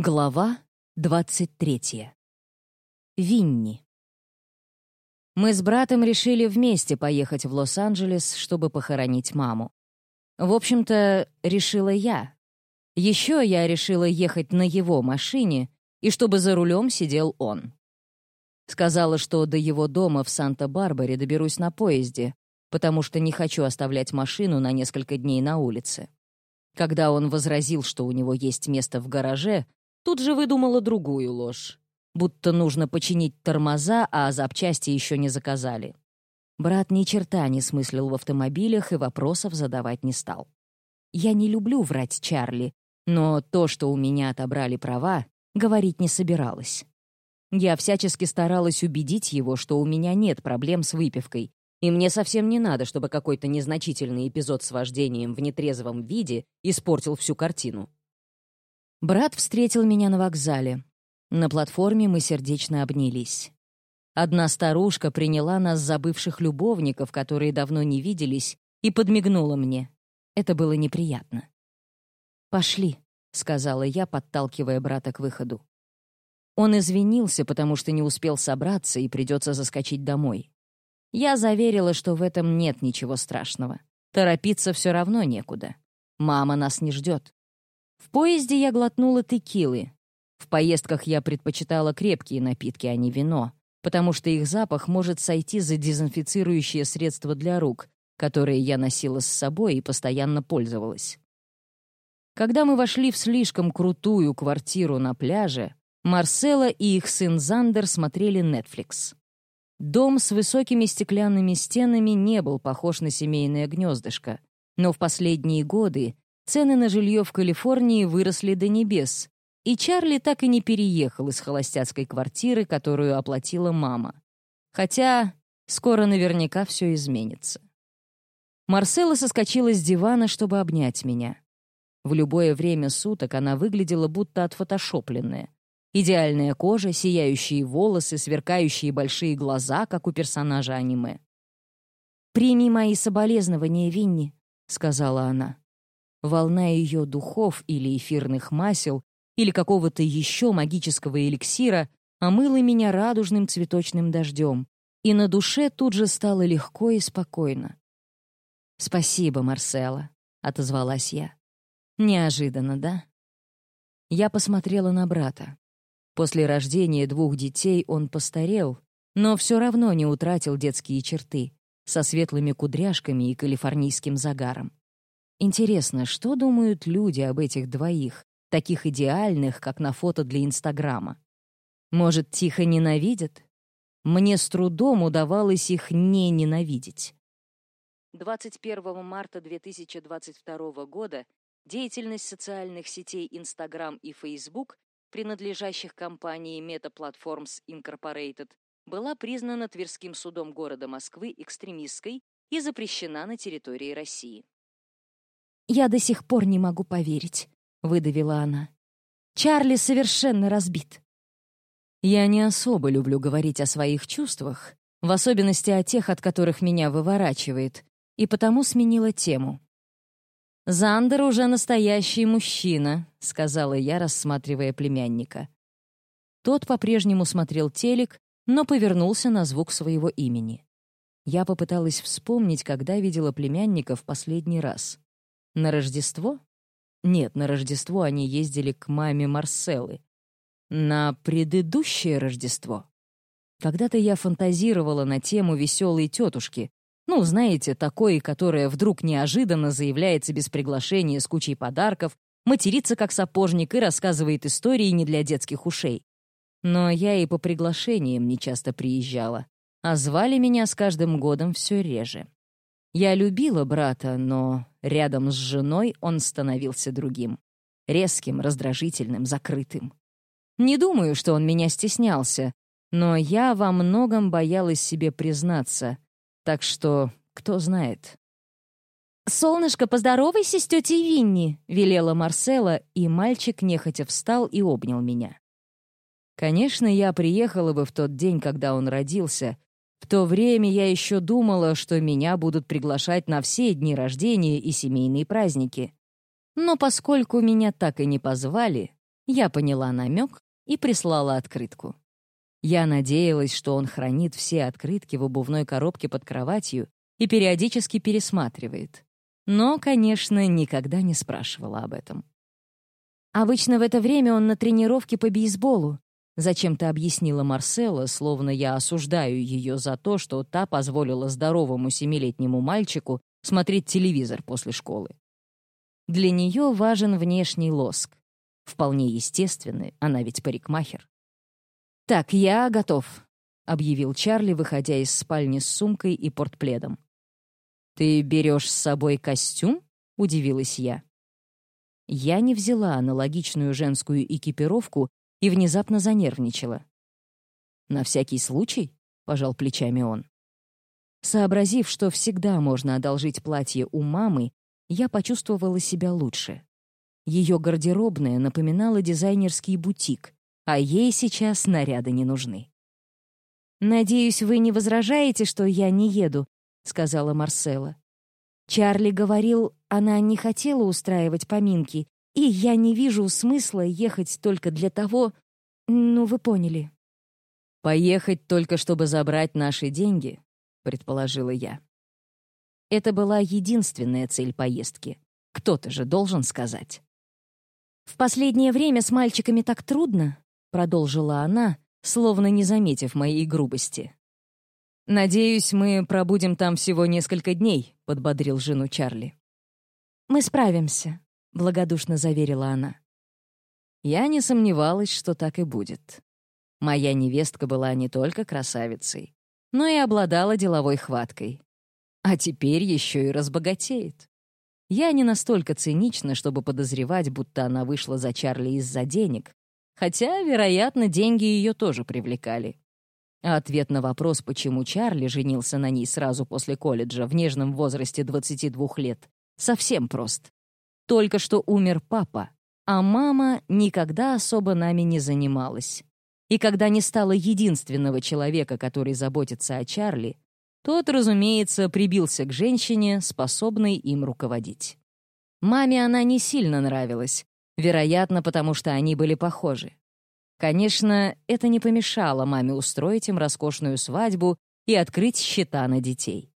Глава 23. Винни. Мы с братом решили вместе поехать в Лос-Анджелес, чтобы похоронить маму. В общем-то, решила я. Еще я решила ехать на его машине, и чтобы за рулем сидел он. Сказала, что до его дома в Санта-Барбаре доберусь на поезде, потому что не хочу оставлять машину на несколько дней на улице. Когда он возразил, что у него есть место в гараже, Тут же выдумала другую ложь. Будто нужно починить тормоза, а запчасти еще не заказали. Брат ни черта не смыслил в автомобилях и вопросов задавать не стал. Я не люблю врать Чарли, но то, что у меня отобрали права, говорить не собиралась. Я всячески старалась убедить его, что у меня нет проблем с выпивкой, и мне совсем не надо, чтобы какой-то незначительный эпизод с вождением в нетрезвом виде испортил всю картину. Брат встретил меня на вокзале. На платформе мы сердечно обнялись. Одна старушка приняла нас за бывших любовников, которые давно не виделись, и подмигнула мне. Это было неприятно. «Пошли», — сказала я, подталкивая брата к выходу. Он извинился, потому что не успел собраться и придется заскочить домой. Я заверила, что в этом нет ничего страшного. Торопиться все равно некуда. Мама нас не ждет. В поезде я глотнула текилы. В поездках я предпочитала крепкие напитки, а не вино, потому что их запах может сойти за дезинфицирующее средство для рук, которое я носила с собой и постоянно пользовалась. Когда мы вошли в слишком крутую квартиру на пляже, Марсела и их сын Зандер смотрели Netflix. Дом с высокими стеклянными стенами не был похож на семейное гнездышко, но в последние годы Цены на жилье в Калифорнии выросли до небес, и Чарли так и не переехал из холостяцкой квартиры, которую оплатила мама. Хотя скоро наверняка все изменится. Марсела соскочила с дивана, чтобы обнять меня. В любое время суток она выглядела будто отфотошопленная. Идеальная кожа, сияющие волосы, сверкающие большие глаза, как у персонажа аниме. «Прими мои соболезнования, Винни», — сказала она. Волна ее духов или эфирных масел или какого-то еще магического эликсира омыла меня радужным цветочным дождем, и на душе тут же стало легко и спокойно. «Спасибо, Марсела», — отозвалась я. «Неожиданно, да?» Я посмотрела на брата. После рождения двух детей он постарел, но все равно не утратил детские черты, со светлыми кудряшками и калифорнийским загаром. Интересно, что думают люди об этих двоих, таких идеальных, как на фото для Инстаграма? Может, тихо ненавидят? Мне с трудом удавалось их не ненавидеть. 21 марта 2022 года деятельность социальных сетей Instagram и Facebook, принадлежащих компании Meta Platforms Incorporated, была признана Тверским судом города Москвы экстремистской и запрещена на территории России. «Я до сих пор не могу поверить», — выдавила она. «Чарли совершенно разбит». Я не особо люблю говорить о своих чувствах, в особенности о тех, от которых меня выворачивает, и потому сменила тему. «Зандер уже настоящий мужчина», — сказала я, рассматривая племянника. Тот по-прежнему смотрел телек, но повернулся на звук своего имени. Я попыталась вспомнить, когда видела племянника в последний раз. На Рождество? Нет, на Рождество они ездили к маме Марселы. На предыдущее Рождество? Когда-то я фантазировала на тему веселой тетушки. Ну, знаете, такой, которая вдруг неожиданно заявляется без приглашения с кучей подарков, матерится как сапожник и рассказывает истории не для детских ушей. Но я и по приглашениям не часто приезжала, а звали меня с каждым годом все реже. Я любила брата, но рядом с женой он становился другим. Резким, раздражительным, закрытым. Не думаю, что он меня стеснялся, но я во многом боялась себе признаться, так что кто знает. «Солнышко, поздоровайся с тетей Винни», — велела Марсела, и мальчик нехотя встал и обнял меня. Конечно, я приехала бы в тот день, когда он родился, в то время я еще думала, что меня будут приглашать на все дни рождения и семейные праздники. Но поскольку меня так и не позвали, Я поняла намек и прислала открытку. Я надеялась, что он хранит все открытки в обувной коробке под кроватью и периодически пересматривает. Но, конечно, никогда не спрашивала об этом. Обычно в это время он на тренировке по бейсболу, Зачем-то объяснила Марсела, словно я осуждаю ее за то, что та позволила здоровому семилетнему мальчику смотреть телевизор после школы. Для нее важен внешний лоск. Вполне естественный, она ведь парикмахер. «Так, я готов», — объявил Чарли, выходя из спальни с сумкой и портпледом. «Ты берешь с собой костюм?» — удивилась я. Я не взяла аналогичную женскую экипировку и внезапно занервничала. «На всякий случай?» — пожал плечами он. Сообразив, что всегда можно одолжить платье у мамы, я почувствовала себя лучше. Ее гардеробная напоминала дизайнерский бутик, а ей сейчас наряды не нужны. «Надеюсь, вы не возражаете, что я не еду», — сказала Марсела. Чарли говорил, она не хотела устраивать поминки, и я не вижу смысла ехать только для того... Ну, вы поняли. «Поехать только, чтобы забрать наши деньги», — предположила я. Это была единственная цель поездки. Кто-то же должен сказать. «В последнее время с мальчиками так трудно», — продолжила она, словно не заметив моей грубости. «Надеюсь, мы пробудем там всего несколько дней», — подбодрил жену Чарли. «Мы справимся», — благодушно заверила она. Я не сомневалась, что так и будет. Моя невестка была не только красавицей, но и обладала деловой хваткой. А теперь еще и разбогатеет. Я не настолько цинична, чтобы подозревать, будто она вышла за Чарли из-за денег, хотя, вероятно, деньги ее тоже привлекали. А ответ на вопрос, почему Чарли женился на ней сразу после колледжа в нежном возрасте 22 лет, совсем прост. Только что умер папа, а мама никогда особо нами не занималась. И когда не стало единственного человека, который заботится о Чарли, тот, разумеется, прибился к женщине, способной им руководить. Маме она не сильно нравилась, вероятно, потому что они были похожи. Конечно, это не помешало маме устроить им роскошную свадьбу и открыть счета на детей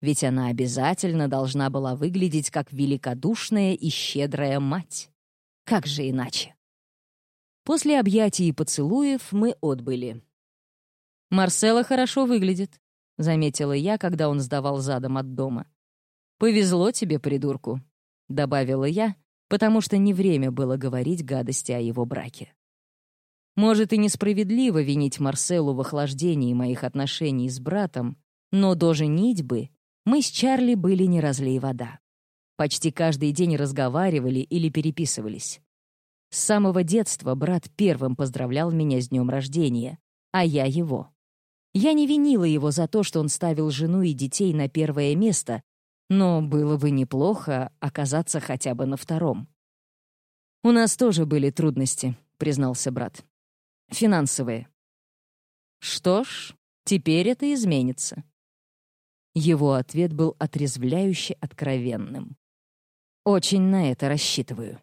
ведь она обязательно должна была выглядеть как великодушная и щедрая мать. Как же иначе? После объятий и поцелуев мы отбыли. «Марсела хорошо выглядит», — заметила я, когда он сдавал задом от дома. «Повезло тебе, придурку», — добавила я, потому что не время было говорить гадости о его браке. Может, и несправедливо винить Марселу в охлаждении моих отношений с братом, но до женитьбы мы с Чарли были не разлей вода. Почти каждый день разговаривали или переписывались. С самого детства брат первым поздравлял меня с днем рождения, а я его. Я не винила его за то, что он ставил жену и детей на первое место, но было бы неплохо оказаться хотя бы на втором. «У нас тоже были трудности», — признался брат. «Финансовые». «Что ж, теперь это изменится. Его ответ был отрезвляюще откровенным. «Очень на это рассчитываю».